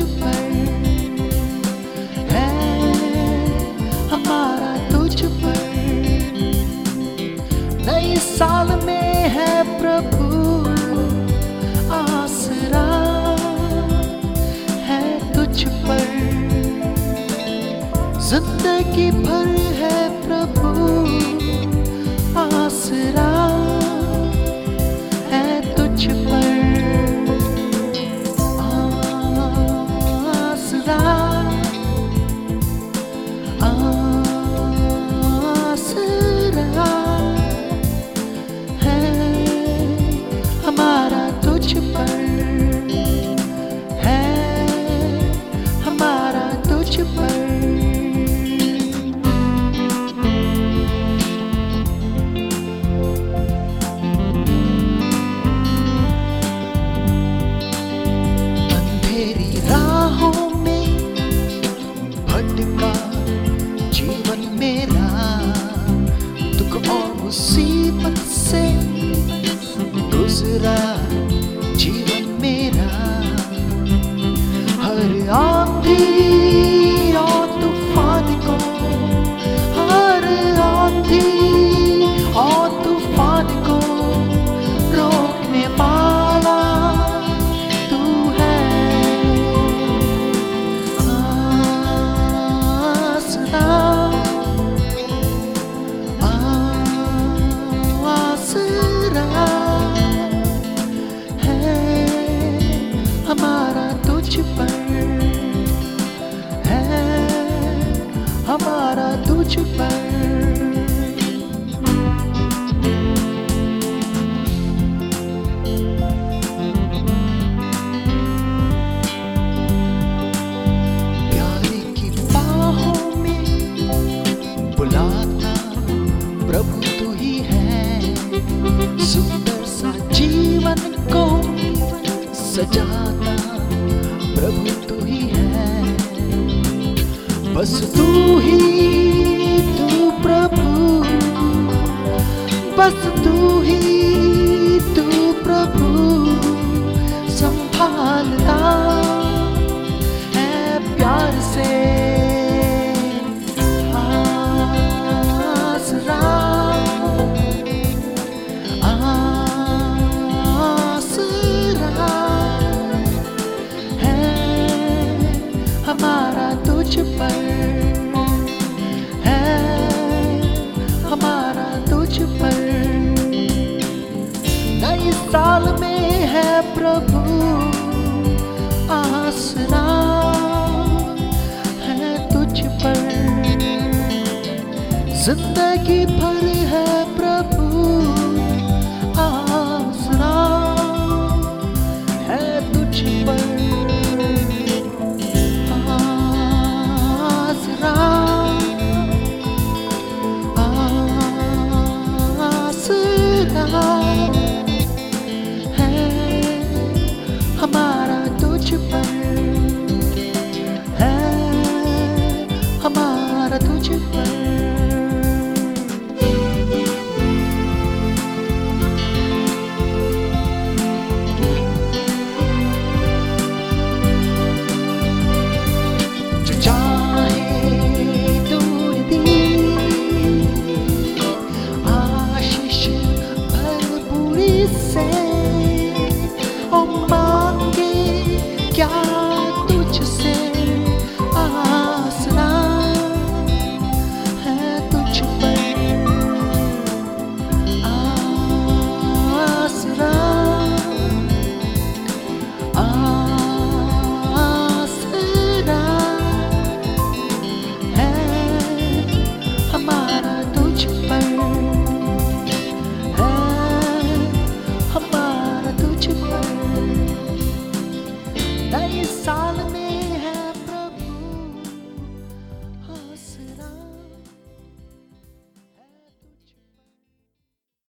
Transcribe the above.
पर है, हमारा तुझ पर। नए साल में है प्रभु, आसरा है तुझ पर। ज़िंदगी भर है प्रभु, आसरा si pat se dosira बुलाता प्रभु तू ही है। सुंदर सा जीवन को सजाता प्रभु तू ही है। बस तू ही, तू प्रभु, बस तू ही। साल में है प्रभु आसरा है तुझ पर। ज़िंदगी भर है that is Solomon.